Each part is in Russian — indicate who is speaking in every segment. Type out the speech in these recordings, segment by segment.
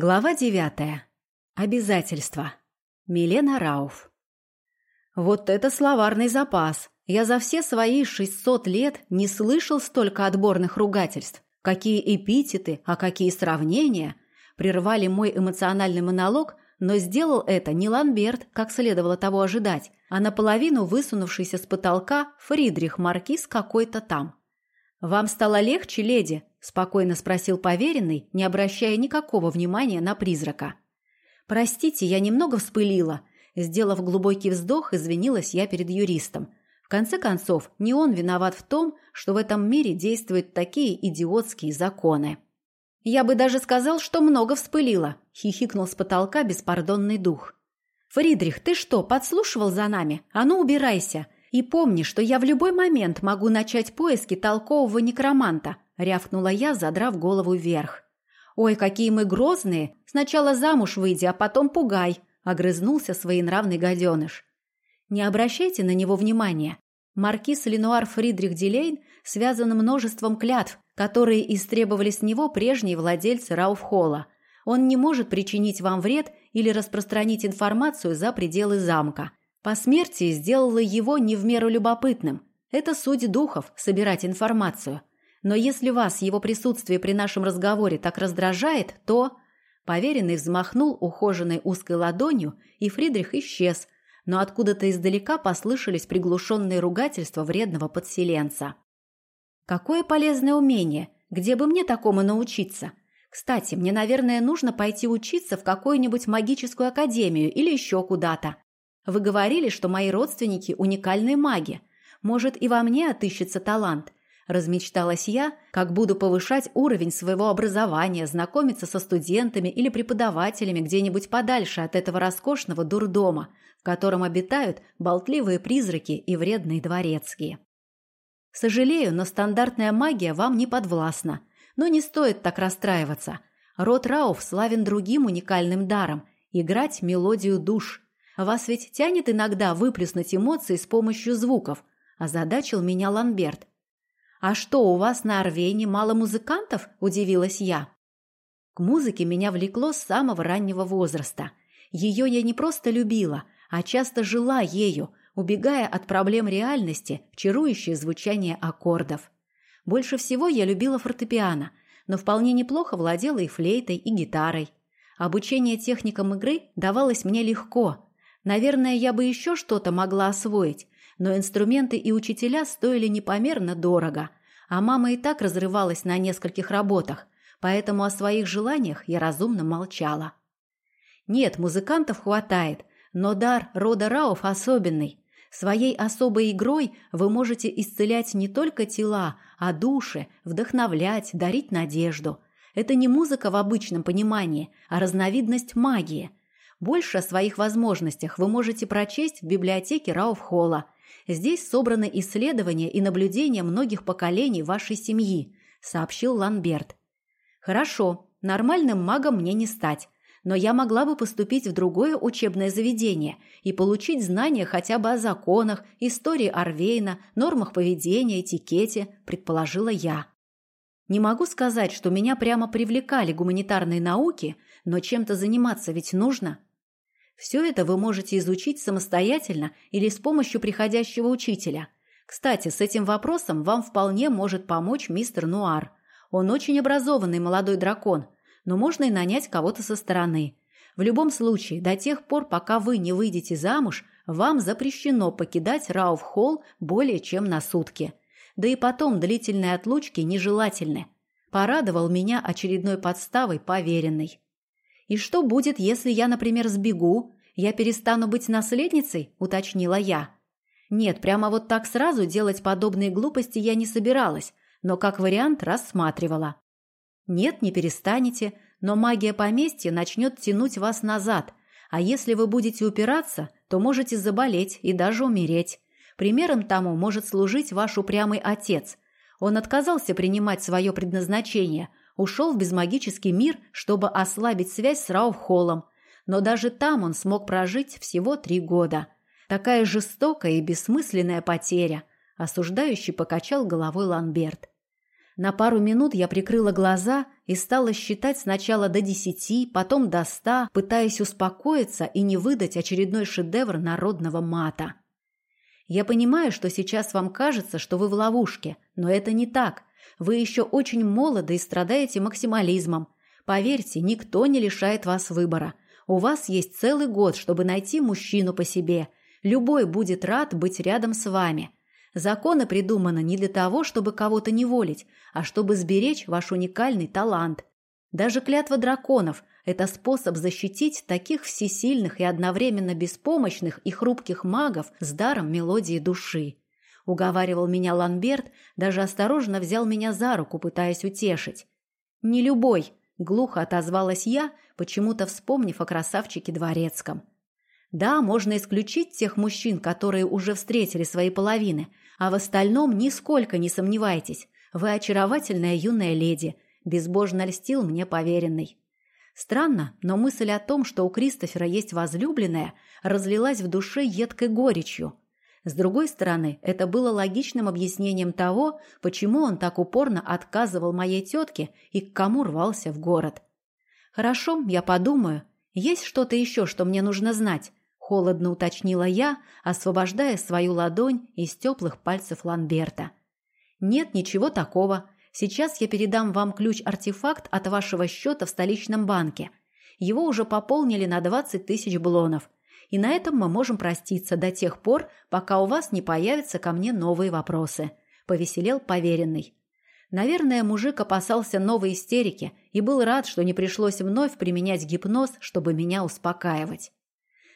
Speaker 1: Глава девятая. Обязательства. Милена Рауф. Вот это словарный запас. Я за все свои 600 лет не слышал столько отборных ругательств. Какие эпитеты, а какие сравнения. Прервали мой эмоциональный монолог, но сделал это не Ланберт, как следовало того ожидать, а наполовину высунувшийся с потолка Фридрих Маркиз какой-то там. «Вам стало легче, леди?» – спокойно спросил поверенный, не обращая никакого внимания на призрака. «Простите, я немного вспылила». Сделав глубокий вздох, извинилась я перед юристом. В конце концов, не он виноват в том, что в этом мире действуют такие идиотские законы. «Я бы даже сказал, что много вспылила», – хихикнул с потолка беспардонный дух. «Фридрих, ты что, подслушивал за нами? А ну, убирайся!» И помни, что я в любой момент могу начать поиски толкового некроманта, рявкнула я, задрав голову вверх. Ой, какие мы грозные! Сначала замуж выйди, а потом пугай, огрызнулся своенравный гаденыш. Не обращайте на него внимания. Маркиз Ленуар Фридрих Дилейн связан множеством клятв, которые истребовали с него прежние владельцы Рауфхолла. Он не может причинить вам вред или распространить информацию за пределы замка. По смерти сделала его не в меру любопытным. Это суть духов – собирать информацию. Но если вас его присутствие при нашем разговоре так раздражает, то... Поверенный взмахнул ухоженной узкой ладонью, и Фридрих исчез, но откуда-то издалека послышались приглушенные ругательства вредного подселенца. «Какое полезное умение! Где бы мне такому научиться? Кстати, мне, наверное, нужно пойти учиться в какую-нибудь магическую академию или еще куда-то. Вы говорили, что мои родственники – уникальные маги. Может, и во мне отыщется талант. Размечталась я, как буду повышать уровень своего образования, знакомиться со студентами или преподавателями где-нибудь подальше от этого роскошного дурдома, в котором обитают болтливые призраки и вредные дворецкие. Сожалею, но стандартная магия вам не подвластна. Но не стоит так расстраиваться. Род Рауф славен другим уникальным даром – играть мелодию душ – вас ведь тянет иногда выплеснуть эмоции с помощью звуков, озадачил меня Ланберт. А что, у вас на Орвейне мало музыкантов? удивилась я. К музыке меня влекло с самого раннего возраста. Ее я не просто любила, а часто жила ею, убегая от проблем реальности в чарующее звучание аккордов. Больше всего я любила фортепиано, но вполне неплохо владела и флейтой, и гитарой. Обучение техникам игры давалось мне легко, Наверное, я бы еще что-то могла освоить, но инструменты и учителя стоили непомерно дорого, а мама и так разрывалась на нескольких работах, поэтому о своих желаниях я разумно молчала. Нет, музыкантов хватает, но дар рода Рауф особенный. Своей особой игрой вы можете исцелять не только тела, а души, вдохновлять, дарить надежду. Это не музыка в обычном понимании, а разновидность магии – больше о своих возможностях вы можете прочесть в библиотеке Рауфхолла. Здесь собраны исследования и наблюдения многих поколений вашей семьи, сообщил Ланберт. Хорошо, нормальным магом мне не стать, но я могла бы поступить в другое учебное заведение и получить знания хотя бы о законах, истории Арвейна, нормах поведения, этикете, предположила я. Не могу сказать, что меня прямо привлекали гуманитарные науки, но чем-то заниматься ведь нужно. Все это вы можете изучить самостоятельно или с помощью приходящего учителя. Кстати, с этим вопросом вам вполне может помочь мистер Нуар. Он очень образованный молодой дракон, но можно и нанять кого-то со стороны. В любом случае, до тех пор, пока вы не выйдете замуж, вам запрещено покидать Рауф-Холл более чем на сутки. Да и потом длительные отлучки нежелательны. Порадовал меня очередной подставой поверенный. «И что будет, если я, например, сбегу? Я перестану быть наследницей?» – уточнила я. Нет, прямо вот так сразу делать подобные глупости я не собиралась, но как вариант рассматривала. Нет, не перестанете, но магия поместья начнет тянуть вас назад, а если вы будете упираться, то можете заболеть и даже умереть. Примером тому может служить ваш упрямый отец. Он отказался принимать свое предназначение, ушел в безмагический мир, чтобы ослабить связь с Раухолом. Но даже там он смог прожить всего три года. Такая жестокая и бессмысленная потеря. Осуждающий покачал головой Ланберт. На пару минут я прикрыла глаза и стала считать сначала до десяти, потом до ста, пытаясь успокоиться и не выдать очередной шедевр народного мата. Я понимаю, что сейчас вам кажется, что вы в ловушке, но это не так. Вы еще очень молоды и страдаете максимализмом. Поверьте, никто не лишает вас выбора. У вас есть целый год, чтобы найти мужчину по себе. Любой будет рад быть рядом с вами. Законы придуманы не для того, чтобы кого-то неволить, а чтобы сберечь ваш уникальный талант. Даже клятва драконов – это способ защитить таких всесильных и одновременно беспомощных и хрупких магов с даром мелодии души. Уговаривал меня Ланберт, даже осторожно взял меня за руку, пытаясь утешить. «Не любой», – глухо отозвалась я, почему-то вспомнив о красавчике Дворецком. «Да, можно исключить тех мужчин, которые уже встретили свои половины, а в остальном нисколько не сомневайтесь. Вы очаровательная юная леди», – безбожно льстил мне поверенный. Странно, но мысль о том, что у Кристофера есть возлюбленная, разлилась в душе едкой горечью. С другой стороны, это было логичным объяснением того, почему он так упорно отказывал моей тетке и к кому рвался в город. «Хорошо, я подумаю. Есть что-то еще, что мне нужно знать?» – холодно уточнила я, освобождая свою ладонь из теплых пальцев Ланберта. «Нет ничего такого. Сейчас я передам вам ключ-артефакт от вашего счета в столичном банке. Его уже пополнили на 20 тысяч блонов. И на этом мы можем проститься до тех пор, пока у вас не появятся ко мне новые вопросы», – повеселел поверенный. Наверное, мужик опасался новой истерики и был рад, что не пришлось вновь применять гипноз, чтобы меня успокаивать.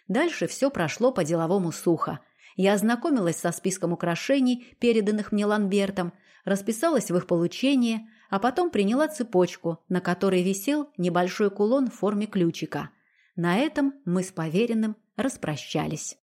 Speaker 1: Дальше все прошло по-деловому сухо. Я ознакомилась со списком украшений, переданных мне Ланбертом, расписалась в их получении, а потом приняла цепочку, на которой висел небольшой кулон в форме ключика. На этом мы с поверенным распрощались.